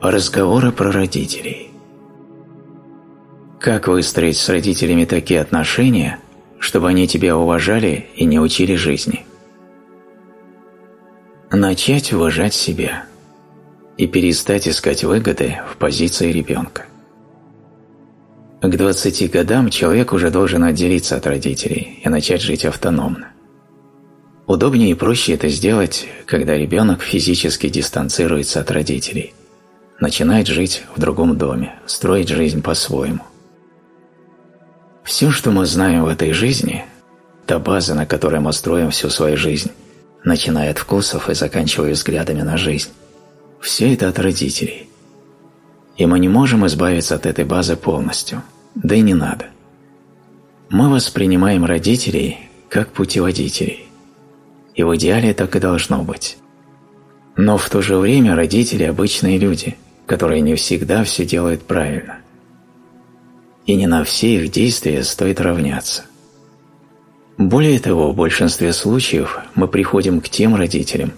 Разговоры про родителей. Как выстроить с родителями такие отношения, чтобы они тебя уважали и не учили жизни? Начать уважать себя и перестать искать выгоды в позиции ребенка. К 20 годам человек уже должен отделиться от родителей и начать жить автономно. Удобнее и проще это сделать, когда ребенок физически дистанцируется от родителей, начинает жить в другом доме, строить жизнь по-своему. Все, что мы знаем в этой жизни, та база, на которой мы строим всю свою жизнь, начиная от вкусов и заканчивая взглядами на жизнь, все это от родителей. И мы не можем избавиться от этой базы полностью, да и не надо. Мы воспринимаем родителей как путеводителей. И в идеале так и должно быть. Но в то же время родители – обычные люди, которые не всегда все делают правильно. И не на все их действия стоит равняться. Более того, в большинстве случаев мы приходим к тем родителям,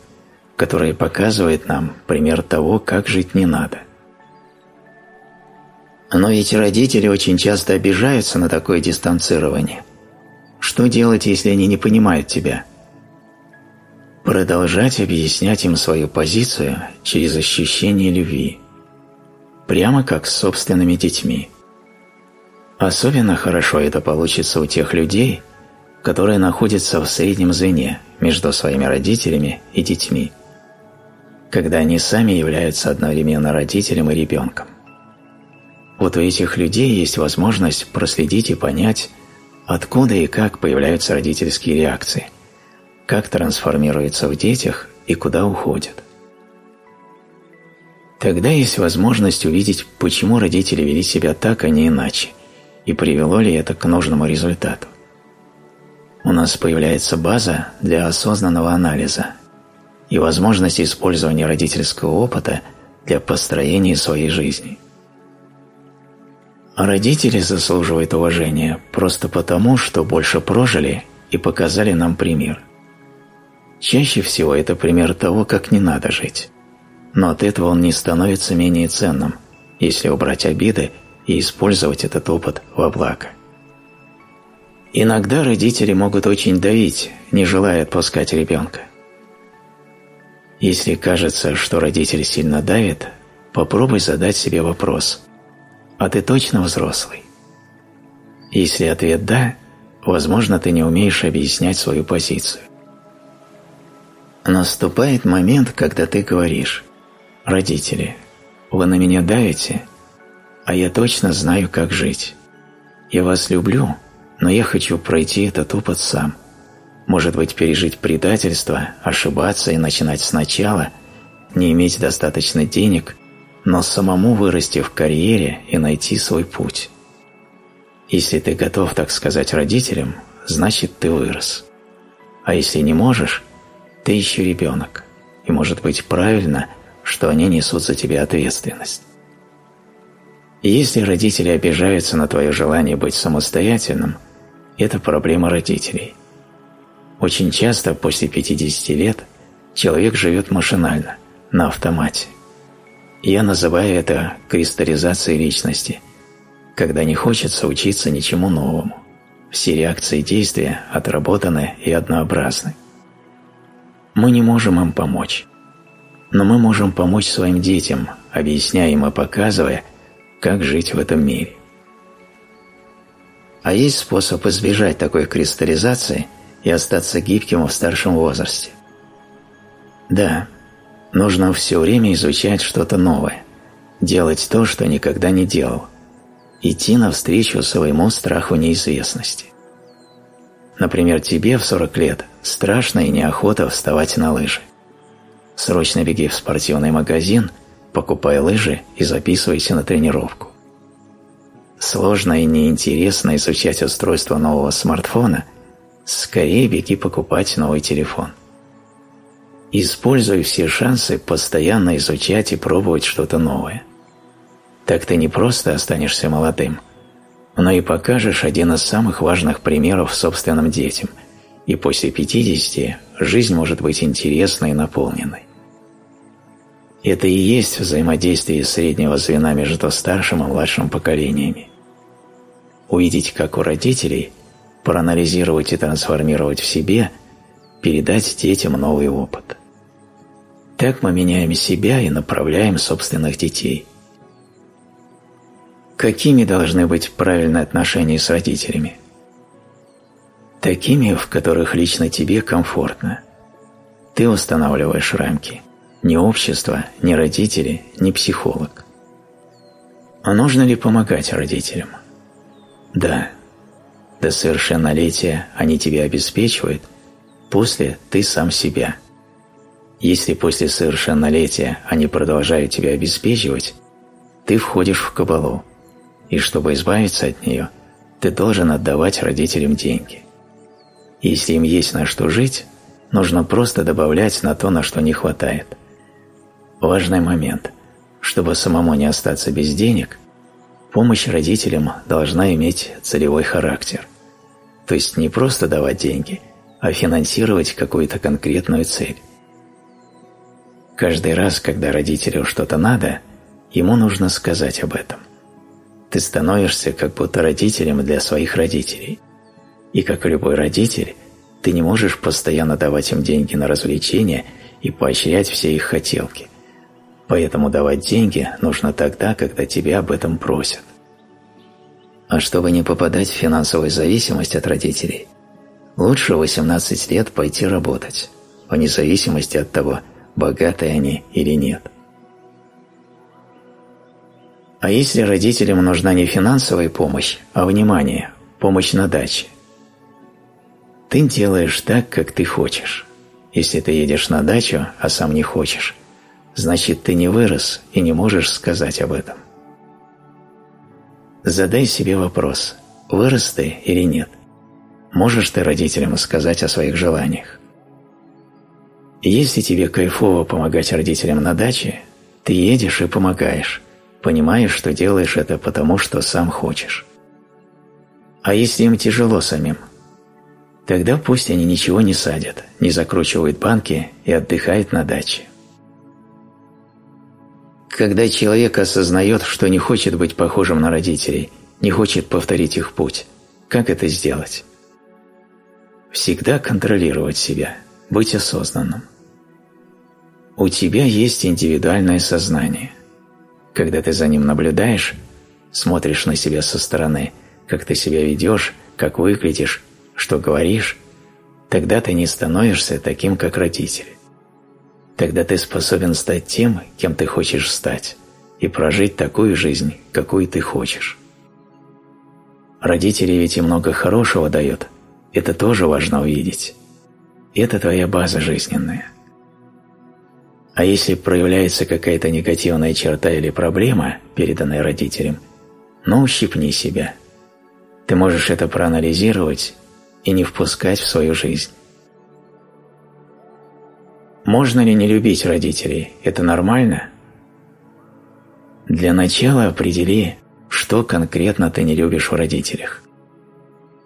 которые показывают нам пример того, как жить не надо. Но эти родители очень часто обижаются на такое дистанцирование. Что делать, если они не понимают тебя? Продолжать объяснять им свою позицию через ощущение любви. Прямо как с собственными детьми. Особенно хорошо это получится у тех людей, которые находятся в среднем звене между своими родителями и детьми, когда они сами являются одновременно родителем и ребенком. Вот у этих людей есть возможность проследить и понять, откуда и как появляются родительские реакции, как трансформируются в детях и куда уходят. Тогда есть возможность увидеть, почему родители вели себя так, а не иначе, и привело ли это к нужному результату у нас появляется база для осознанного анализа и возможность использования родительского опыта для построения своей жизни. Родители заслуживают уважения просто потому, что больше прожили и показали нам пример. Чаще всего это пример того, как не надо жить. Но от этого он не становится менее ценным, если убрать обиды и использовать этот опыт во благо. Иногда родители могут очень давить, не желая отпускать ребенка. Если кажется, что родитель сильно давит, попробуй задать себе вопрос «А ты точно взрослый?» Если ответ «да», возможно, ты не умеешь объяснять свою позицию. Наступает момент, когда ты говоришь «Родители, вы на меня давите, а я точно знаю, как жить. Я вас люблю, но я хочу пройти этот опыт сам. Может быть, пережить предательство, ошибаться и начинать сначала, не иметь достаточно денег, но самому вырасти в карьере и найти свой путь. Если ты готов так сказать родителям, значит ты вырос. А если не можешь, ты еще ребенок, и может быть правильно, что они несут за тебя ответственность. Если родители обижаются на твое желание быть самостоятельным – это проблема родителей. Очень часто после 50 лет человек живет машинально, на автомате. Я называю это кристаллизацией личности, когда не хочется учиться ничему новому. Все реакции действия отработаны и однообразны. Мы не можем им помочь. Но мы можем помочь своим детям, объясняя им и показывая, как жить в этом мире. А есть способ избежать такой кристаллизации и остаться гибким в старшем возрасте. Да, нужно все время изучать что-то новое, делать то, что никогда не делал, идти навстречу своему страху неизвестности. Например, тебе в 40 лет страшно и неохота вставать на лыжи. Срочно беги в спортивный магазин, покупай лыжи и записывайся на тренировку сложно и неинтересно изучать устройство нового смартфона, скорее беги покупать новый телефон. Используй все шансы постоянно изучать и пробовать что-то новое. Так ты не просто останешься молодым, но и покажешь один из самых важных примеров собственным детям, и после 50 жизнь может быть интересной и наполненной. Это и есть взаимодействие среднего звена между старшим и младшим поколениями. Увидеть, как у родителей, проанализировать и трансформировать в себе, передать детям новый опыт. Так мы меняем себя и направляем собственных детей. Какими должны быть правильные отношения с родителями? Такими, в которых лично тебе комфортно. Ты устанавливаешь рамки. Ни общество, ни родители, ни психолог. А нужно ли помогать родителям? Да. До совершеннолетия они тебя обеспечивают, после ты сам себя. Если после совершеннолетия они продолжают тебя обеспечивать, ты входишь в кабалу и чтобы избавиться от нее, ты должен отдавать родителям деньги. Если им есть на что жить, нужно просто добавлять на то, на что не хватает. Важный момент. Чтобы самому не остаться без денег, помощь родителям должна иметь целевой характер. То есть не просто давать деньги, а финансировать какую-то конкретную цель. Каждый раз, когда родителю что-то надо, ему нужно сказать об этом ты становишься как будто родителем для своих родителей. И как любой родитель, ты не можешь постоянно давать им деньги на развлечения и поощрять все их хотелки. Поэтому давать деньги нужно тогда, когда тебя об этом просят. А чтобы не попадать в финансовую зависимость от родителей, лучше в 18 лет пойти работать, вне зависимости от того, богатые они или нет. А если родителям нужна не финансовая помощь, а внимание, помощь на даче? Ты делаешь так, как ты хочешь. Если ты едешь на дачу, а сам не хочешь, значит ты не вырос и не можешь сказать об этом. Задай себе вопрос, вырос ты или нет. Можешь ты родителям сказать о своих желаниях? Если тебе кайфово помогать родителям на даче, ты едешь и помогаешь, понимаешь, что делаешь это потому, что сам хочешь. А если им тяжело самим? Тогда пусть они ничего не садят, не закручивают банки и отдыхают на даче. Когда человек осознает, что не хочет быть похожим на родителей, не хочет повторить их путь, как это сделать? Всегда контролировать себя, быть осознанным. У тебя есть индивидуальное сознание – когда ты за ним наблюдаешь, смотришь на себя со стороны, как ты себя ведешь, как выглядишь, что говоришь, тогда ты не становишься таким, как родители. Тогда ты способен стать тем, кем ты хочешь стать, и прожить такую жизнь, какую ты хочешь. Родители ведь и много хорошего дают, это тоже важно увидеть. Это твоя база жизненная. А если проявляется какая-то негативная черта или проблема, переданная родителям, ну ущипни себя. Ты можешь это проанализировать и не впускать в свою жизнь. Можно ли не любить родителей? Это нормально? Для начала определи, что конкретно ты не любишь в родителях.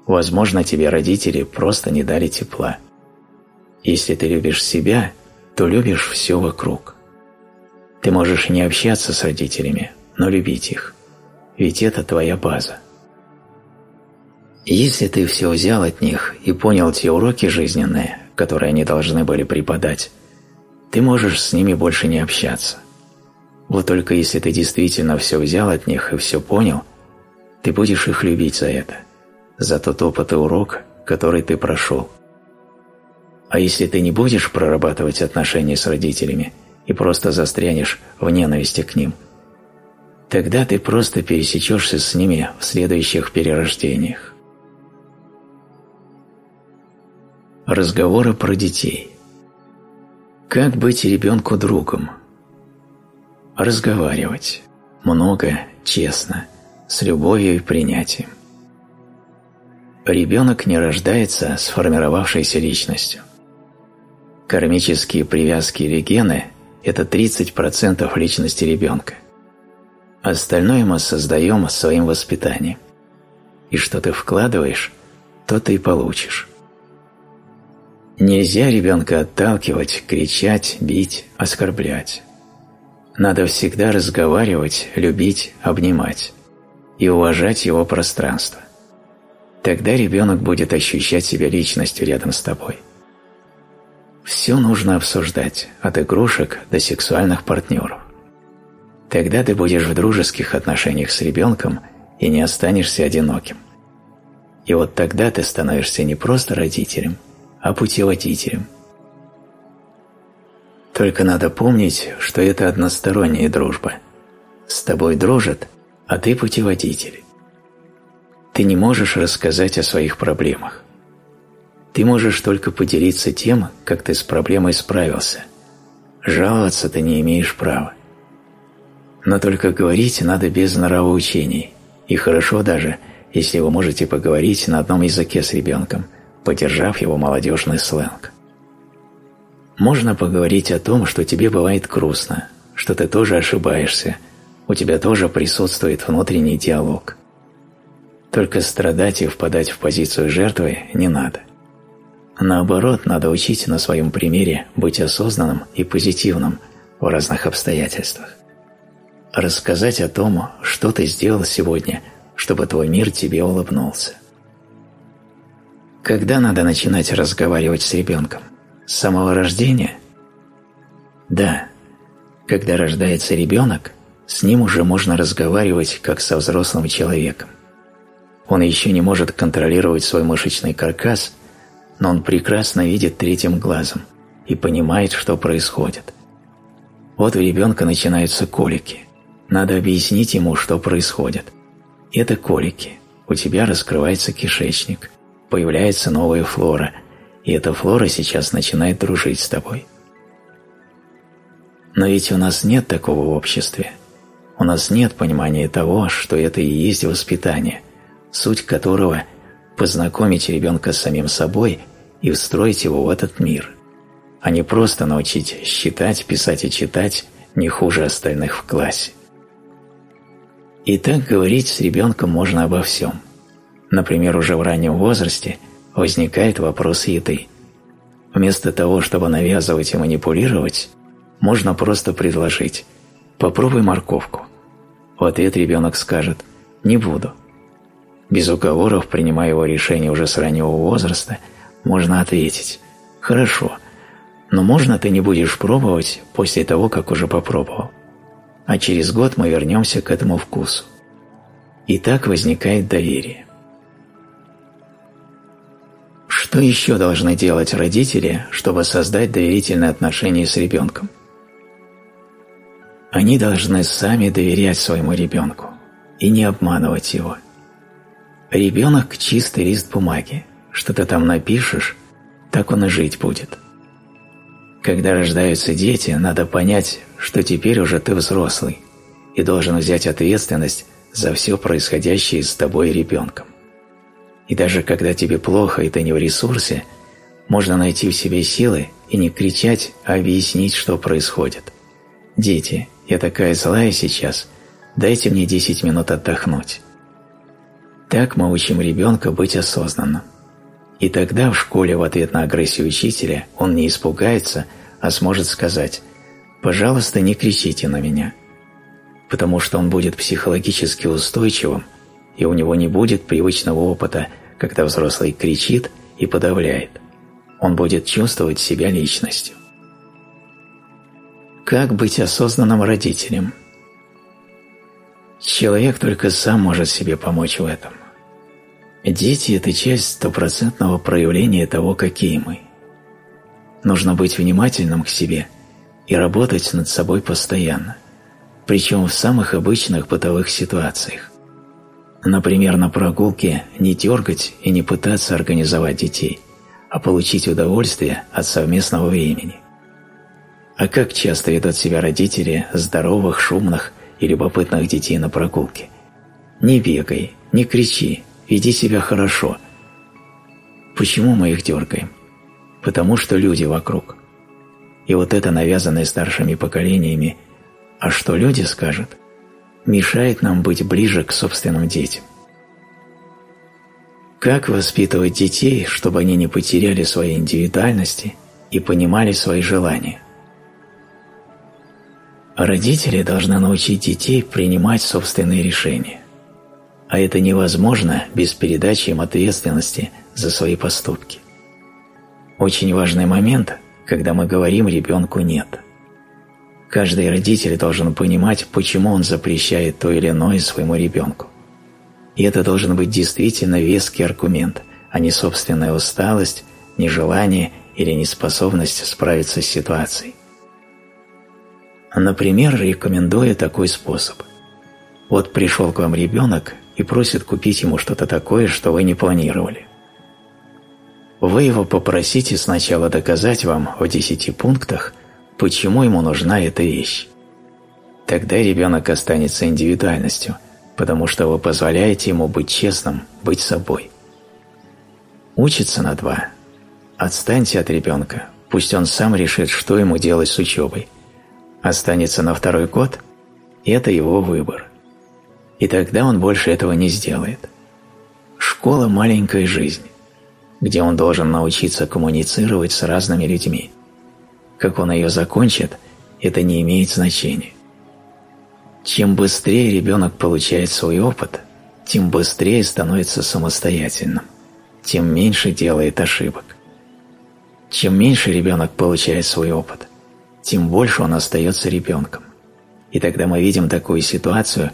Возможно, тебе родители просто не дали тепла. Если ты любишь себя – то любишь все вокруг. Ты можешь не общаться с родителями, но любить их, ведь это твоя база. Если ты все взял от них и понял те уроки жизненные, которые они должны были преподать, ты можешь с ними больше не общаться. Вот только если ты действительно все взял от них и все понял, ты будешь их любить за это, за тот опыт и урок, который ты прошел. А если ты не будешь прорабатывать отношения с родителями и просто застрянешь в ненависти к ним, тогда ты просто пересечешься с ними в следующих перерождениях. Разговоры про детей. Как быть ребенку другом? Разговаривать. Много, честно, с любовью и принятием. Ребенок не рождается сформировавшейся личностью. Кармические привязки или гены – это 30% личности ребенка. Остальное мы создаем своим воспитанием. И что ты вкладываешь, то ты и получишь. Нельзя ребенка отталкивать, кричать, бить, оскорблять. Надо всегда разговаривать, любить, обнимать и уважать его пространство. Тогда ребенок будет ощущать себя личностью рядом с тобой. Все нужно обсуждать, от игрушек до сексуальных партнеров. Тогда ты будешь в дружеских отношениях с ребенком и не останешься одиноким. И вот тогда ты становишься не просто родителем, а путеводителем. Только надо помнить, что это односторонняя дружба. С тобой дружат, а ты путеводитель. Ты не можешь рассказать о своих проблемах. Ты можешь только поделиться тем, как ты с проблемой справился. Жаловаться ты не имеешь права. Но только говорить надо без нравоучений. И хорошо даже, если вы можете поговорить на одном языке с ребенком, поддержав его молодежный сленг. Можно поговорить о том, что тебе бывает грустно, что ты тоже ошибаешься, у тебя тоже присутствует внутренний диалог. Только страдать и впадать в позицию жертвы не надо. Наоборот, надо учить на своем примере быть осознанным и позитивным в разных обстоятельствах. Рассказать о том, что ты сделал сегодня, чтобы твой мир тебе улыбнулся. Когда надо начинать разговаривать с ребенком? С самого рождения? Да. Когда рождается ребенок, с ним уже можно разговаривать как со взрослым человеком. Он еще не может контролировать свой мышечный каркас, но он прекрасно видит третьим глазом и понимает, что происходит. Вот у ребенка начинаются колики. Надо объяснить ему, что происходит. Это колики. У тебя раскрывается кишечник, появляется новая флора, и эта флора сейчас начинает дружить с тобой. Но ведь у нас нет такого в обществе. У нас нет понимания того, что это и есть воспитание, суть которого – познакомить ребенка с самим собой и встроить его в этот мир, а не просто научить считать, писать и читать не хуже остальных в классе. И так говорить с ребенком можно обо всем. Например, уже в раннем возрасте возникает вопрос еды. Вместо того, чтобы навязывать и манипулировать, можно просто предложить «попробуй морковку». В ответ ребенок скажет «не буду». Без уговоров, принимая его решение уже с раннего возраста, можно ответить «хорошо, но можно ты не будешь пробовать после того, как уже попробовал» а через год мы вернемся к этому вкусу. И так возникает доверие. Что еще должны делать родители, чтобы создать доверительные отношения с ребенком? Они должны сами доверять своему ребенку и не обманывать его. Ребенок – чистый лист бумаги. Что ты там напишешь, так он и жить будет. Когда рождаются дети, надо понять, что теперь уже ты взрослый и должен взять ответственность за все происходящее с тобой и ребенком. И даже когда тебе плохо и ты не в ресурсе, можно найти в себе силы и не кричать, а объяснить, что происходит. «Дети, я такая злая сейчас, дайте мне 10 минут отдохнуть». Так мы учим ребенка быть осознанным. И тогда в школе в ответ на агрессию учителя он не испугается, а сможет сказать «пожалуйста, не кричите на меня», потому что он будет психологически устойчивым, и у него не будет привычного опыта, когда взрослый кричит и подавляет. Он будет чувствовать себя личностью. Как быть осознанным родителем? Человек только сам может себе помочь в этом. Дети – это часть стопроцентного проявления того, какие мы. Нужно быть внимательным к себе и работать над собой постоянно, причем в самых обычных бытовых ситуациях. Например, на прогулке не дергать и не пытаться организовать детей, а получить удовольствие от совместного времени. А как часто ведут себя родители здоровых, шумных и любопытных детей на прогулке? Не бегай, не кричи, веди себя хорошо. Почему мы их дергаем? потому что люди вокруг. И вот это навязанное старшими поколениями «а что люди скажут?» Мешает нам быть ближе к собственным детям. Как воспитывать детей, чтобы они не потеряли своей индивидуальности и понимали свои желания? Родители должны научить детей принимать собственные решения. А это невозможно без передачи им ответственности за свои поступки. Очень важный момент, когда мы говорим ребенку «нет». Каждый родитель должен понимать, почему он запрещает то или иное своему ребенку. И это должен быть действительно веский аргумент, а не собственная усталость, нежелание или неспособность справиться с ситуацией. Например, рекомендую такой способ. Вот пришел к вам ребенок и просит купить ему что-то такое, что вы не планировали. Вы его попросите сначала доказать вам в 10 пунктах, почему ему нужна эта вещь. Тогда ребенок останется индивидуальностью, потому что вы позволяете ему быть честным, быть собой. Учится на два. Отстаньте от ребенка, пусть он сам решит, что ему делать с учебой. Останется на второй год – это его выбор. И тогда он больше этого не сделает. Школа – маленькая жизнь где он должен научиться коммуницировать с разными людьми. Как он ее закончит, это не имеет значения. Чем быстрее ребенок получает свой опыт, тем быстрее становится самостоятельным, тем меньше делает ошибок. Чем меньше ребенок получает свой опыт, тем больше он остается ребенком. И тогда мы видим такую ситуацию,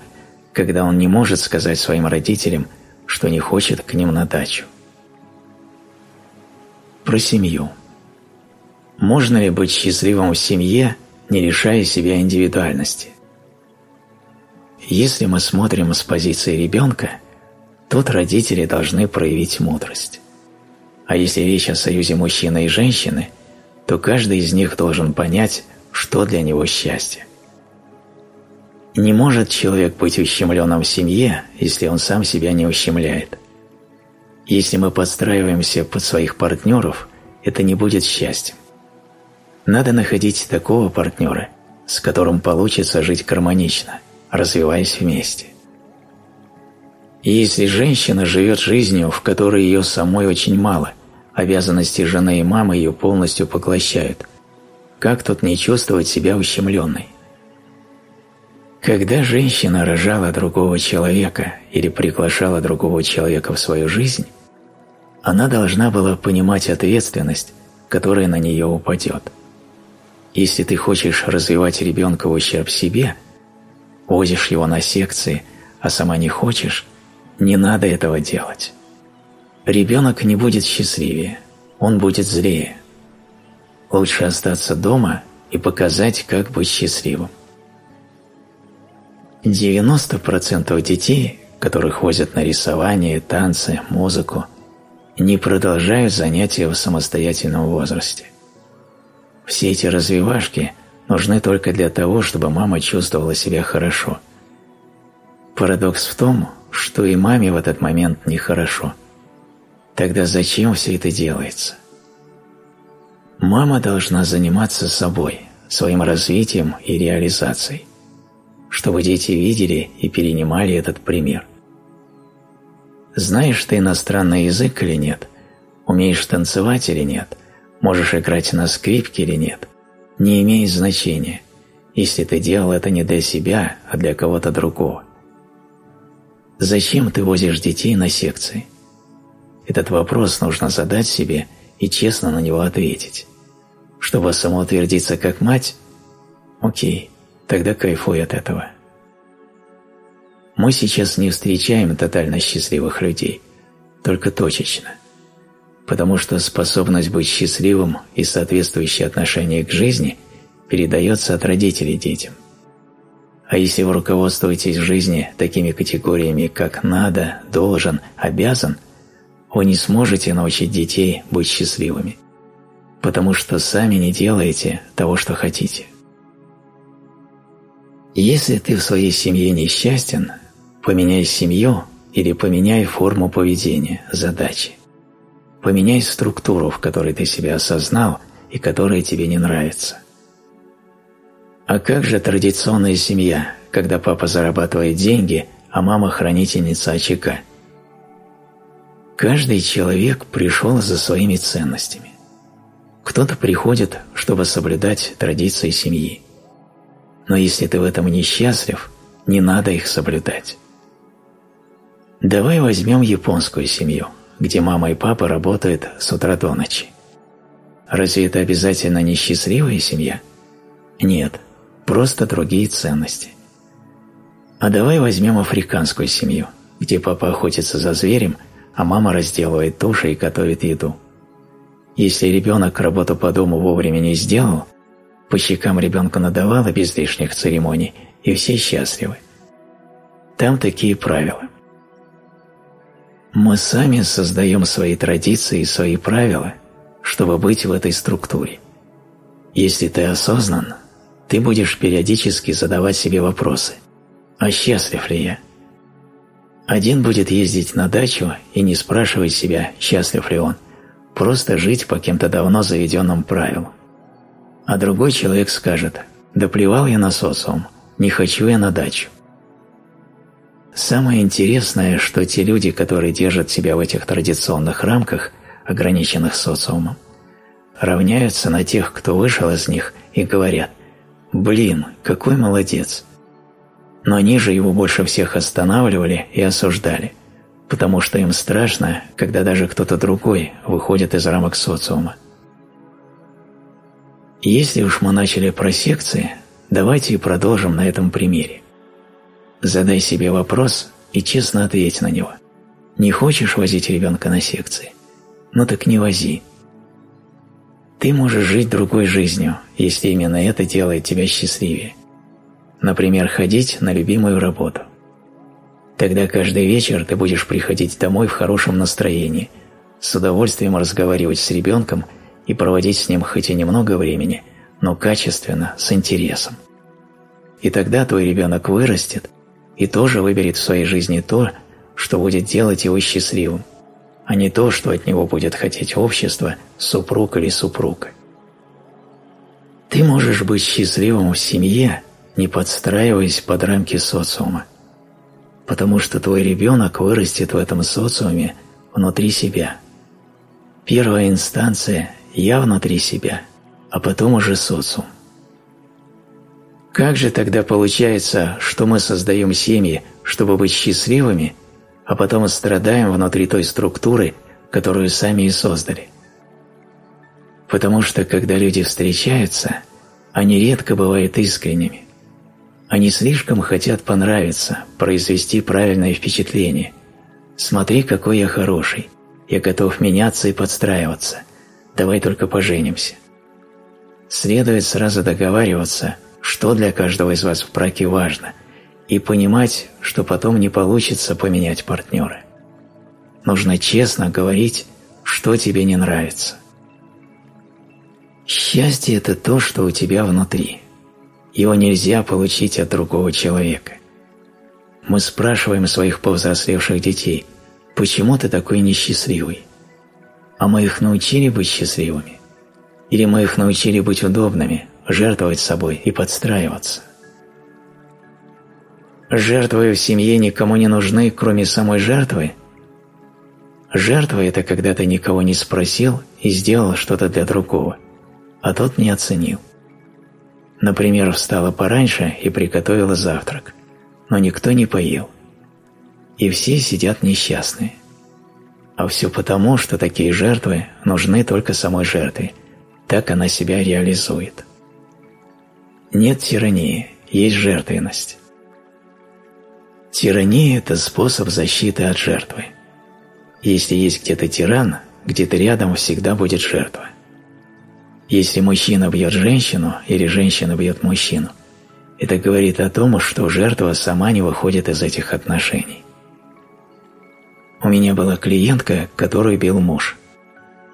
когда он не может сказать своим родителям, что не хочет к ним на дачу. Про семью. Можно ли быть счастливым в семье, не лишая себя индивидуальности? Если мы смотрим с позиции ребенка, тут родители должны проявить мудрость. А если речь о союзе мужчины и женщины, то каждый из них должен понять, что для него счастье. Не может человек быть ущемленным в семье, если он сам себя не ущемляет. Если мы подстраиваемся под своих партнеров, это не будет счастьем. Надо находить такого партнера, с которым получится жить гармонично, развиваясь вместе. И если женщина живет жизнью, в которой ее самой очень мало, обязанности жены и мамы ее полностью поглощают, как тут не чувствовать себя ущемленной? Когда женщина рожала другого человека или приглашала другого человека в свою жизнь, она должна была понимать ответственность, которая на нее упадет. Если ты хочешь развивать ребенка в ущерб себе, возишь его на секции, а сама не хочешь, не надо этого делать. Ребенок не будет счастливее, он будет злее. Лучше остаться дома и показать, как быть счастливым. 90% детей, которых возят на рисование, танцы, музыку, не продолжают занятия в самостоятельном возрасте. Все эти развивашки нужны только для того, чтобы мама чувствовала себя хорошо. Парадокс в том, что и маме в этот момент нехорошо. Тогда зачем все это делается? Мама должна заниматься собой, своим развитием и реализацией чтобы дети видели и перенимали этот пример. Знаешь ты иностранный язык или нет? Умеешь танцевать или нет? Можешь играть на скрипке или нет? Не имеет значения, если ты делал это не для себя, а для кого-то другого. Зачем ты возишь детей на секции? Этот вопрос нужно задать себе и честно на него ответить. Чтобы самоутвердиться как мать? Окей, тогда кайфуй от этого. Мы сейчас не встречаем тотально счастливых людей, только точечно, потому что способность быть счастливым и соответствующее отношение к жизни передается от родителей детям. А если вы руководствуетесь в жизни такими категориями, как «надо», «должен», «обязан», вы не сможете научить детей быть счастливыми, потому что сами не делаете того, что хотите. Если ты в своей семье несчастен, поменяй семью или поменяй форму поведения, задачи. Поменяй структуру, в которой ты себя осознал и которая тебе не нравится. А как же традиционная семья, когда папа зарабатывает деньги, а мама хранительница очага? Каждый человек пришел за своими ценностями. Кто-то приходит, чтобы соблюдать традиции семьи. Но если ты в этом несчастлив, не надо их соблюдать. Давай возьмем японскую семью, где мама и папа работают с утра до ночи. Разве это обязательно несчастливая семья? Нет, просто другие ценности. А давай возьмем африканскую семью, где папа охотится за зверем, а мама разделывает туши и готовит еду. Если ребенок работу по дому вовремя не сделал, по щекам ребенка надавало без лишних церемоний, и все счастливы. Там такие правила. Мы сами создаем свои традиции и свои правила, чтобы быть в этой структуре. Если ты осознан, ты будешь периодически задавать себе вопросы – а счастлив ли я? Один будет ездить на дачу и не спрашивать себя, счастлив ли он, просто жить по кем-то давно заведенным правилам. А другой человек скажет, да плевал я на социум, не хочу я на дачу. Самое интересное, что те люди, которые держат себя в этих традиционных рамках, ограниченных социумом, равняются на тех, кто вышел из них и говорят «Блин, какой молодец!» но они же его больше всех останавливали и осуждали, потому что им страшно, когда даже кто-то другой выходит из рамок социума. Если уж мы начали про секции, давайте и продолжим на этом примере. Задай себе вопрос и честно ответь на него. Не хочешь возить ребенка на секции? Ну так не вози. Ты можешь жить другой жизнью, если именно это делает тебя счастливее например, ходить на любимую работу. Тогда каждый вечер ты будешь приходить домой в хорошем настроении, с удовольствием разговаривать с ребенком и проводить с ним хоть и немного времени, но качественно, с интересом. И тогда твой ребенок вырастет и тоже выберет в своей жизни то, что будет делать его счастливым, а не то, что от него будет хотеть общество, супруг или супруга. Ты можешь быть счастливым в семье, не подстраиваясь под рамки социума. Потому что твой ребенок вырастет в этом социуме внутри себя. Первая инстанция – я внутри себя, а потом уже социум. Как же тогда получается, что мы создаем семьи, чтобы быть счастливыми, а потом страдаем внутри той структуры, которую сами и создали? Потому что, когда люди встречаются, они редко бывают искренними. Они слишком хотят понравиться, произвести правильное впечатление. Смотри, какой я хороший. Я готов меняться и подстраиваться. Давай только поженимся. Следует сразу договариваться, что для каждого из вас в браке важно, и понимать, что потом не получится поменять партнера. Нужно честно говорить, что тебе не нравится. Счастье – это то, что у тебя внутри. Его нельзя получить от другого человека. Мы спрашиваем своих повзрослевших детей, почему ты такой несчастливый? А мы их научили быть счастливыми? Или мы их научили быть удобными, жертвовать собой и подстраиваться? Жертвы в семье никому не нужны, кроме самой жертвы? Жертва – это когда ты никого не спросил и сделал что-то для другого, а тот не оценил. Например, встала пораньше и приготовила завтрак, но никто не поел. И все сидят несчастные. А все потому, что такие жертвы нужны только самой жертве. Так она себя реализует. Нет тирании, есть жертвенность. Тирания – это способ защиты от жертвы. Если есть где-то тиран, где-то рядом всегда будет жертва. Если мужчина бьет женщину или женщина бьет мужчину, это говорит о том, что жертва сама не выходит из этих отношений. У меня была клиентка, которую бил муж.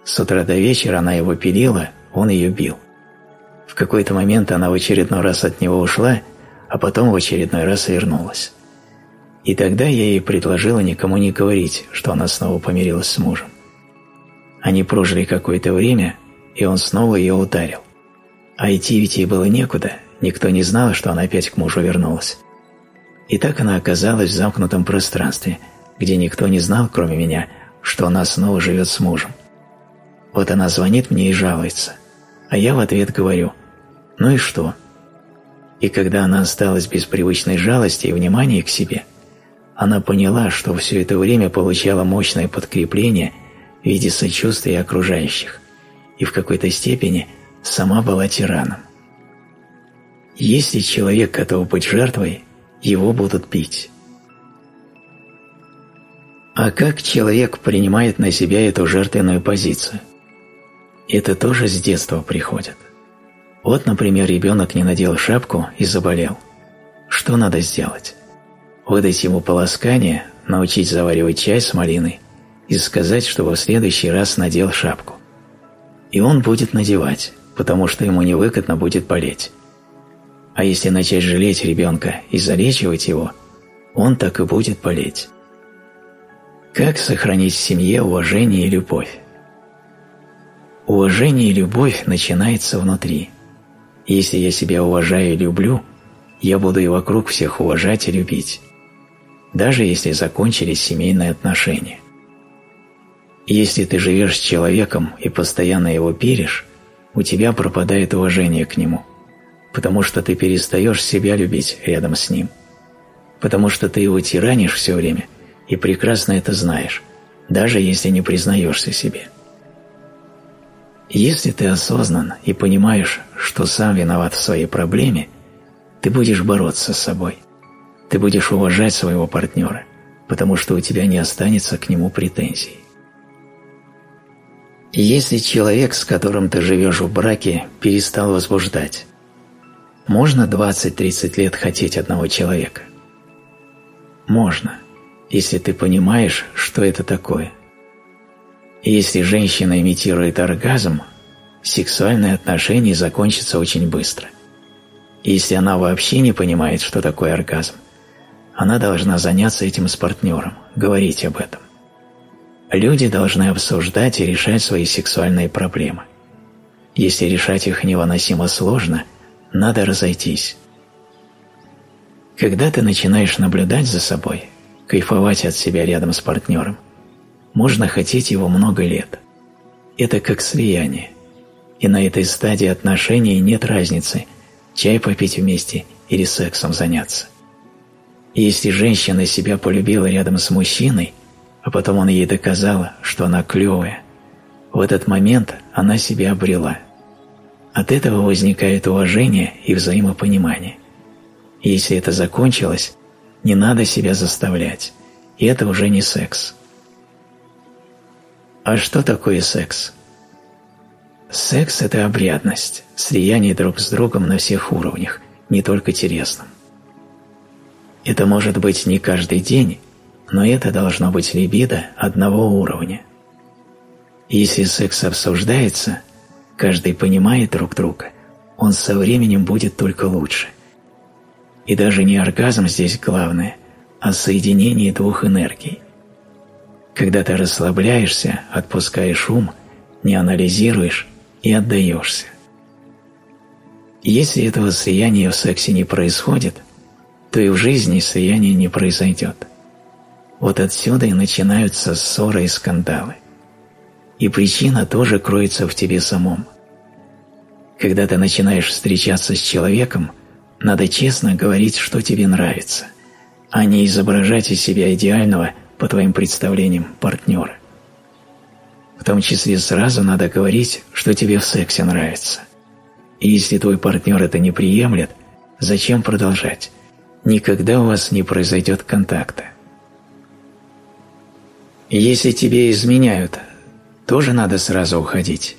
С утра до вечера она его пилила, он ее бил. В какой-то момент она в очередной раз от него ушла, а потом в очередной раз вернулась. И тогда я ей предложила никому не говорить, что она снова помирилась с мужем. Они прожили какое-то время, и он снова ее ударил. А идти ведь ей было некуда, никто не знал, что она опять к мужу вернулась. И так она оказалась в замкнутом пространстве, где никто не знал, кроме меня, что она снова живет с мужем. Вот она звонит мне и жалуется, а я в ответ говорю «Ну и что?» И когда она осталась без привычной жалости и внимания к себе, она поняла, что все это время получала мощное подкрепление в виде сочувствия окружающих и в какой-то степени сама была тираном. Если человек готов быть жертвой, его будут бить. А как человек принимает на себя эту жертвенную позицию? Это тоже с детства приходит. Вот, например, ребенок не надел шапку и заболел. Что надо сделать? Выдать ему полоскание, научить заваривать чай с малиной и сказать, чтобы в следующий раз надел шапку. И он будет надевать, потому что ему невыгодно будет болеть. А если начать жалеть ребенка и залечивать его, он так и будет болеть. Как сохранить в семье уважение и любовь? Уважение и любовь начинается внутри – если я себя уважаю и люблю, я буду и вокруг всех уважать и любить, даже если закончились семейные отношения. Если ты живешь с человеком и постоянно его пилишь, у тебя пропадает уважение к нему, потому что ты перестаешь себя любить рядом с ним, потому что ты его тиранишь все время и прекрасно это знаешь, даже если не признаешься себе. Если ты осознан и понимаешь, что сам виноват в своей проблеме, ты будешь бороться с собой. Ты будешь уважать своего партнера, потому что у тебя не останется к нему претензий. Если человек, с которым ты живешь в браке, перестал возбуждать, можно 20-30 лет хотеть одного человека? Можно, если ты понимаешь, что это такое. Если женщина имитирует оргазм, сексуальные отношения закончатся очень быстро. Если она вообще не понимает, что такое оргазм, она должна заняться этим с партнером, говорить об этом. Люди должны обсуждать и решать свои сексуальные проблемы. Если решать их невыносимо сложно, надо разойтись. Когда ты начинаешь наблюдать за собой, кайфовать от себя рядом с партнером – можно хотеть его много лет. Это как слияние. И на этой стадии отношений нет разницы, чай попить вместе или сексом заняться. И если женщина себя полюбила рядом с мужчиной, а потом он ей доказал, что она клевая, в этот момент она себя обрела. От этого возникает уважение и взаимопонимание. Если это закончилось, не надо себя заставлять, и это уже не секс. А что такое секс? Секс – это обрядность, слияние друг с другом на всех уровнях, не только телесном. Это может быть не каждый день, но это должно быть либидо одного уровня. Если секс обсуждается, каждый понимает друг друга, он со временем будет только лучше. И даже не оргазм здесь главное, а соединение двух энергий когда ты расслабляешься, отпускаешь ум, не анализируешь и отдаешься. Если этого слияния в сексе не происходит, то и в жизни слияние не произойдет. Вот отсюда и начинаются ссоры и скандалы. И причина тоже кроется в тебе самом. Когда ты начинаешь встречаться с человеком, надо честно говорить, что тебе нравится, а не изображать из себя идеального – по твоим представлениям, партнера. В том числе сразу надо говорить, что тебе в сексе нравится. И если твой партнер это не приемлет, зачем продолжать? Никогда у вас не произойдет контакта. Если тебе изменяют, тоже надо сразу уходить.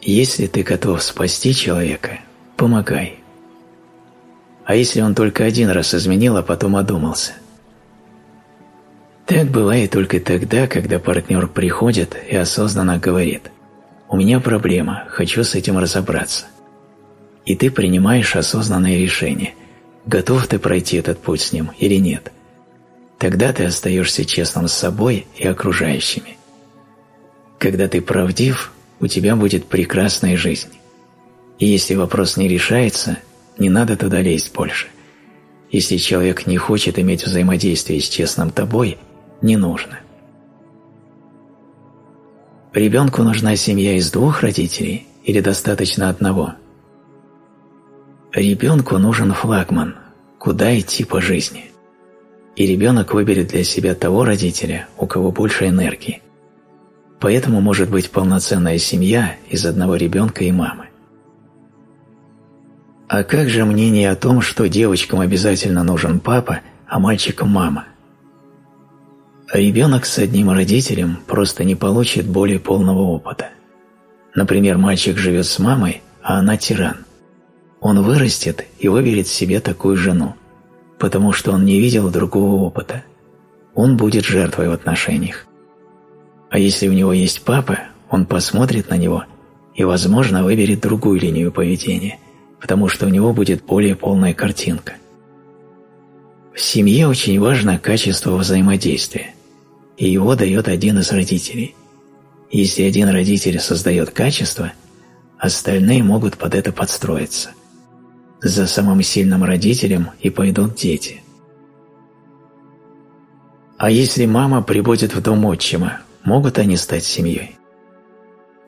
Если ты готов спасти человека, помогай. А если он только один раз изменил, а потом одумался? Так бывает только тогда, когда партнер приходит и осознанно говорит «У меня проблема, хочу с этим разобраться». И ты принимаешь осознанное решение, готов ты пройти этот путь с ним или нет. Тогда ты остаешься честным с собой и окружающими. Когда ты правдив, у тебя будет прекрасная жизнь. И если вопрос не решается, не надо туда лезть больше. Если человек не хочет иметь взаимодействие с честным тобой – не нужно. Ребенку нужна семья из двух родителей или достаточно одного? Ребенку нужен флагман, куда идти по жизни. И ребенок выберет для себя того родителя, у кого больше энергии. Поэтому может быть полноценная семья из одного ребенка и мамы. А как же мнение о том, что девочкам обязательно нужен папа, а мальчикам мама? Ребенок с одним родителем просто не получит более полного опыта. Например, мальчик живет с мамой, а она тиран. Он вырастет и выберет себе такую жену, потому что он не видел другого опыта. Он будет жертвой в отношениях. А если у него есть папа, он посмотрит на него и, возможно, выберет другую линию поведения, потому что у него будет более полная картинка. В семье очень важно качество взаимодействия, и его дает один из родителей. Если один родитель создает качество, остальные могут под это подстроиться. За самым сильным родителем и пойдут дети. А если мама прибудет в дом отчима, могут они стать семьей?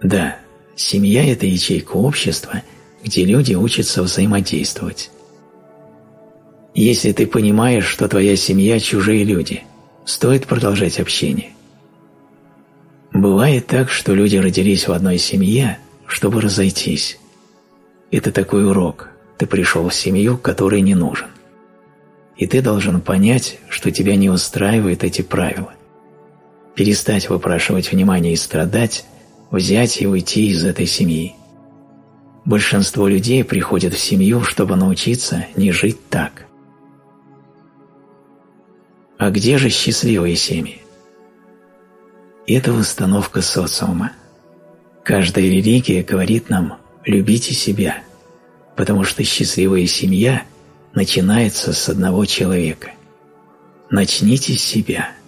Да, семья – это ячейка общества, где люди учатся взаимодействовать. Если ты понимаешь, что твоя семья – чужие люди, стоит продолжать общение. Бывает так, что люди родились в одной семье, чтобы разойтись. Это такой урок. Ты пришел в семью, которой не нужен. И ты должен понять, что тебя не устраивают эти правила. Перестать выпрашивать внимание и страдать, взять и уйти из этой семьи. Большинство людей приходят в семью, чтобы научиться не жить так. А где же счастливые семьи? Это восстановка социума. Каждая религия говорит нам «любите себя», потому что счастливая семья начинается с одного человека. Начните с себя –